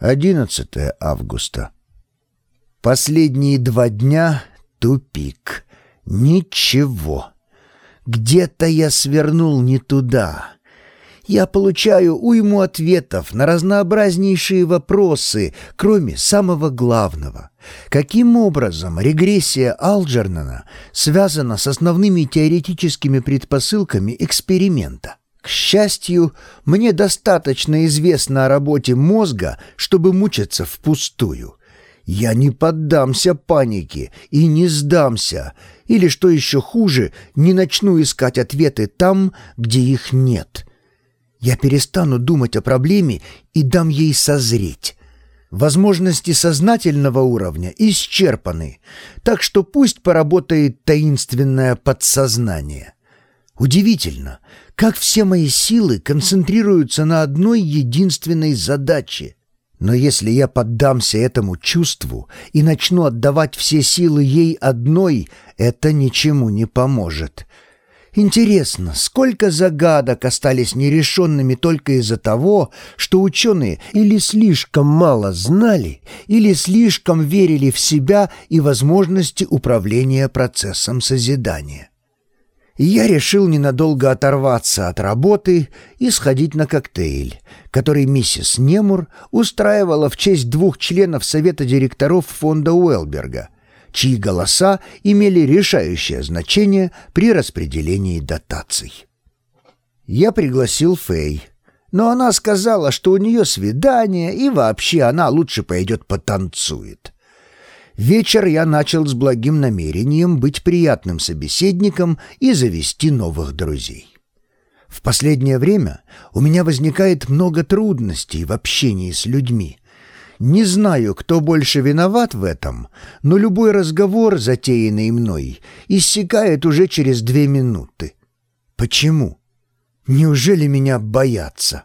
11 августа. Последние два дня — тупик. Ничего. Где-то я свернул не туда. Я получаю уйму ответов на разнообразнейшие вопросы, кроме самого главного. Каким образом регрессия Алджернона связана с основными теоретическими предпосылками эксперимента? К счастью, мне достаточно известно о работе мозга, чтобы мучиться впустую. Я не поддамся панике и не сдамся, или, что еще хуже, не начну искать ответы там, где их нет. Я перестану думать о проблеме и дам ей созреть. Возможности сознательного уровня исчерпаны, так что пусть поработает таинственное подсознание. Удивительно, как все мои силы концентрируются на одной единственной задаче. Но если я поддамся этому чувству и начну отдавать все силы ей одной, это ничему не поможет. Интересно, сколько загадок остались нерешенными только из-за того, что ученые или слишком мало знали, или слишком верили в себя и возможности управления процессом созидания я решил ненадолго оторваться от работы и сходить на коктейль, который миссис Немур устраивала в честь двух членов совета директоров фонда Уэлберга, чьи голоса имели решающее значение при распределении дотаций. Я пригласил Фэй, но она сказала, что у нее свидание и вообще она лучше пойдет потанцует. Вечер я начал с благим намерением быть приятным собеседником и завести новых друзей. В последнее время у меня возникает много трудностей в общении с людьми. Не знаю, кто больше виноват в этом, но любой разговор, затеянный мной, иссякает уже через две минуты. Почему? Неужели меня боятся?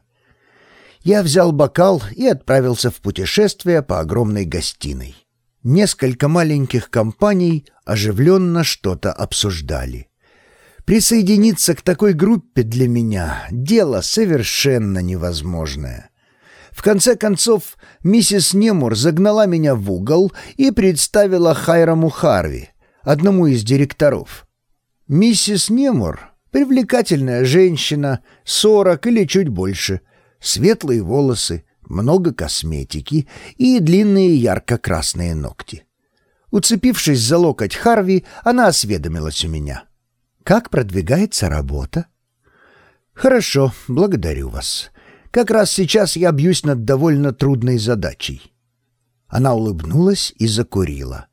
Я взял бокал и отправился в путешествие по огромной гостиной. Несколько маленьких компаний оживленно что-то обсуждали. Присоединиться к такой группе для меня — дело совершенно невозможное. В конце концов, миссис Немур загнала меня в угол и представила Хайраму Харви, одному из директоров. Миссис Немур — привлекательная женщина, сорок или чуть больше, светлые волосы, много косметики и длинные ярко-красные ногти. Уцепившись за локоть Харви, она осведомилась у меня. «Как продвигается работа?» «Хорошо, благодарю вас. Как раз сейчас я бьюсь над довольно трудной задачей». Она улыбнулась и закурила.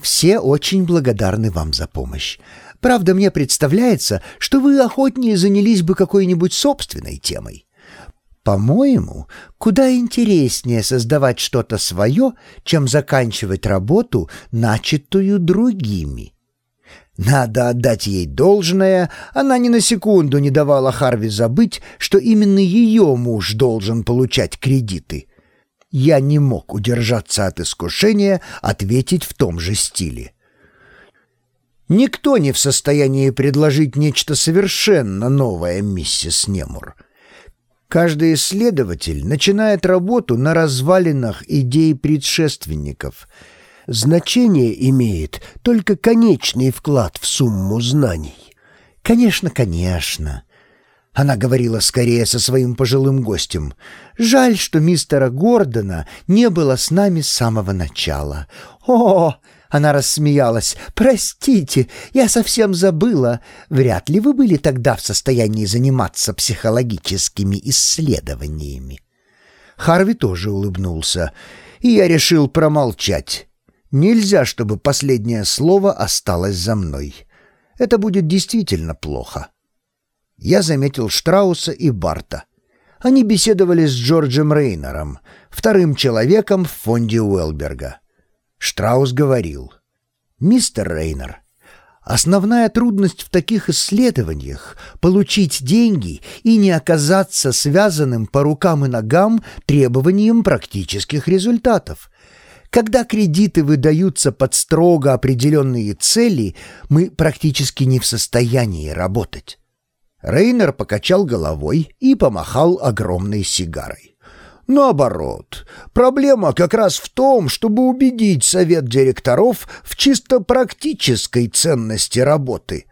«Все очень благодарны вам за помощь. Правда, мне представляется, что вы охотнее занялись бы какой-нибудь собственной темой. По-моему, куда интереснее создавать что-то свое, чем заканчивать работу, начатую другими. Надо отдать ей должное, она ни на секунду не давала Харви забыть, что именно ее муж должен получать кредиты. Я не мог удержаться от искушения ответить в том же стиле. Никто не в состоянии предложить нечто совершенно новое, миссис Немур. Каждый исследователь начинает работу на развалинах идей предшественников. Значение имеет только конечный вклад в сумму знаний. Конечно, конечно. Она говорила скорее со своим пожилым гостем. «Жаль, что мистера Гордона не было с нами с самого начала. О, она рассмеялась. «Простите, я совсем забыла. Вряд ли вы были тогда в состоянии заниматься психологическими исследованиями». Харви тоже улыбнулся, и я решил промолчать. Нельзя, чтобы последнее слово осталось за мной. Это будет действительно плохо. Я заметил Штрауса и Барта. Они беседовали с Джорджем Рейнером, вторым человеком в фонде Уэлберга. Штраус говорил, «Мистер Рейнер, основная трудность в таких исследованиях — получить деньги и не оказаться связанным по рукам и ногам требованиям практических результатов. Когда кредиты выдаются под строго определенные цели, мы практически не в состоянии работать». Рейнер покачал головой и помахал огромной сигарой. Наоборот, проблема как раз в том, чтобы убедить совет директоров в чисто практической ценности работы.